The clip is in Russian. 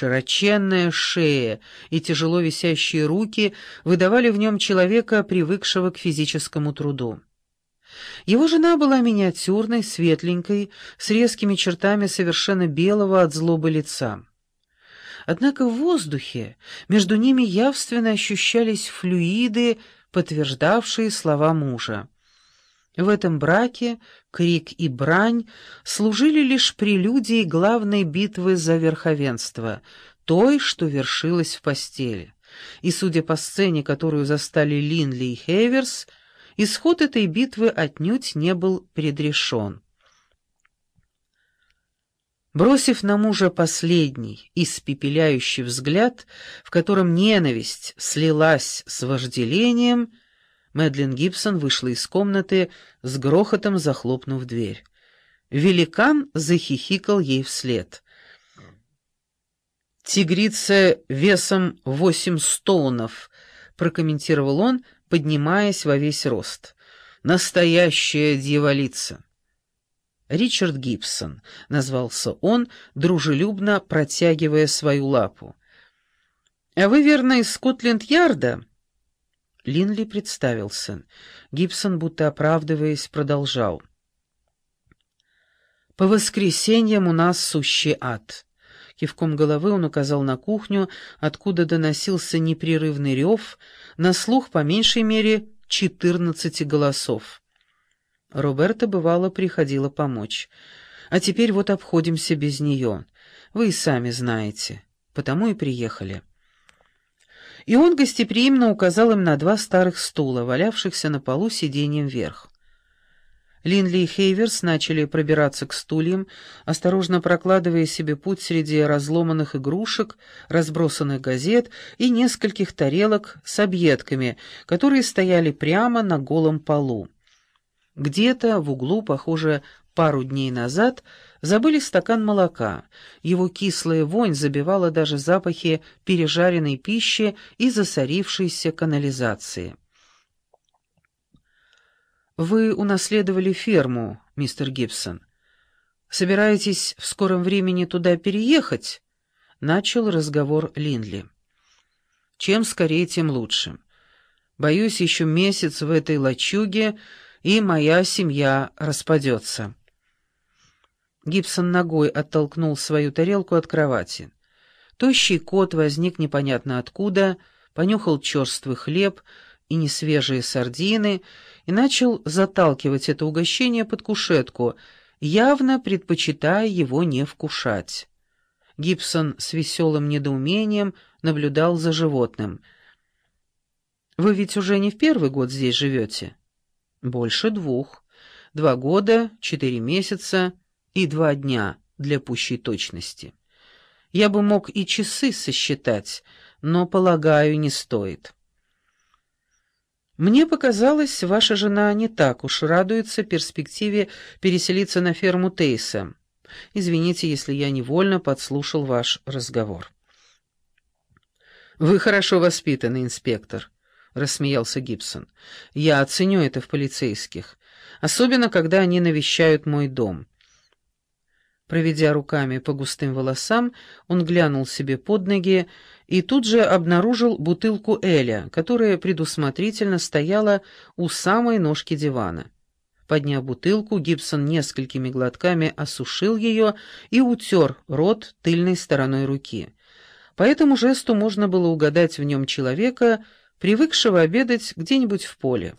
Широченная шея и тяжело висящие руки выдавали в нем человека, привыкшего к физическому труду. Его жена была миниатюрной, светленькой, с резкими чертами совершенно белого от злобы лица. Однако в воздухе между ними явственно ощущались флюиды, подтверждавшие слова мужа. В этом браке крик и брань служили лишь прелюдией главной битвы за верховенство, той, что вершилась в постели. И, судя по сцене, которую застали Линли и Хейверс, исход этой битвы отнюдь не был предрешен. Бросив на мужа последний, испепеляющий взгляд, в котором ненависть слилась с вожделением, Мэдлин Гибсон вышла из комнаты, с грохотом захлопнув дверь. Великан захихикал ей вслед. «Тигрица весом восемь стоунов», — прокомментировал он, поднимаясь во весь рост. «Настоящая дьяволица». Ричард Гибсон, — назвался он, дружелюбно протягивая свою лапу. «А вы, верно, из Скотленд-Ярда?» Линли представился. Гибсон, будто оправдываясь, продолжал. «По воскресеньям у нас сущий ад». Кивком головы он указал на кухню, откуда доносился непрерывный рев, на слух по меньшей мере четырнадцати голосов. Роберта, бывало, приходила помочь. А теперь вот обходимся без нее. Вы и сами знаете. Потому и приехали и он гостеприимно указал им на два старых стула, валявшихся на полу сиденьем вверх. Линли и Хейверс начали пробираться к стульям, осторожно прокладывая себе путь среди разломанных игрушек, разбросанных газет и нескольких тарелок с объедками, которые стояли прямо на голом полу. Где-то в углу, похоже, пару дней назад забыли стакан молока. Его кислая вонь забивала даже запахи пережаренной пищи и засорившейся канализации. «Вы унаследовали ферму, мистер Гибсон. Собираетесь в скором времени туда переехать?» — начал разговор Линли. «Чем скорее, тем лучше. Боюсь, еще месяц в этой лачуге, и моя семья распадется». Гибсон ногой оттолкнул свою тарелку от кровати. Тощий кот возник непонятно откуда, понюхал черствый хлеб и несвежие сардины и начал заталкивать это угощение под кушетку, явно предпочитая его не вкушать. Гибсон с веселым недоумением наблюдал за животным. «Вы ведь уже не в первый год здесь живете?» «Больше двух. Два года, четыре месяца» и два дня для пущей точности. Я бы мог и часы сосчитать, но, полагаю, не стоит. Мне показалось, ваша жена не так уж радуется перспективе переселиться на ферму Тейса. Извините, если я невольно подслушал ваш разговор. «Вы хорошо воспитанный инспектор», — рассмеялся Гибсон. «Я оценю это в полицейских, особенно когда они навещают мой дом». Проведя руками по густым волосам, он глянул себе под ноги и тут же обнаружил бутылку Эля, которая предусмотрительно стояла у самой ножки дивана. Подняв бутылку, Гибсон несколькими глотками осушил ее и утер рот тыльной стороной руки. По этому жесту можно было угадать в нем человека, привыкшего обедать где-нибудь в поле.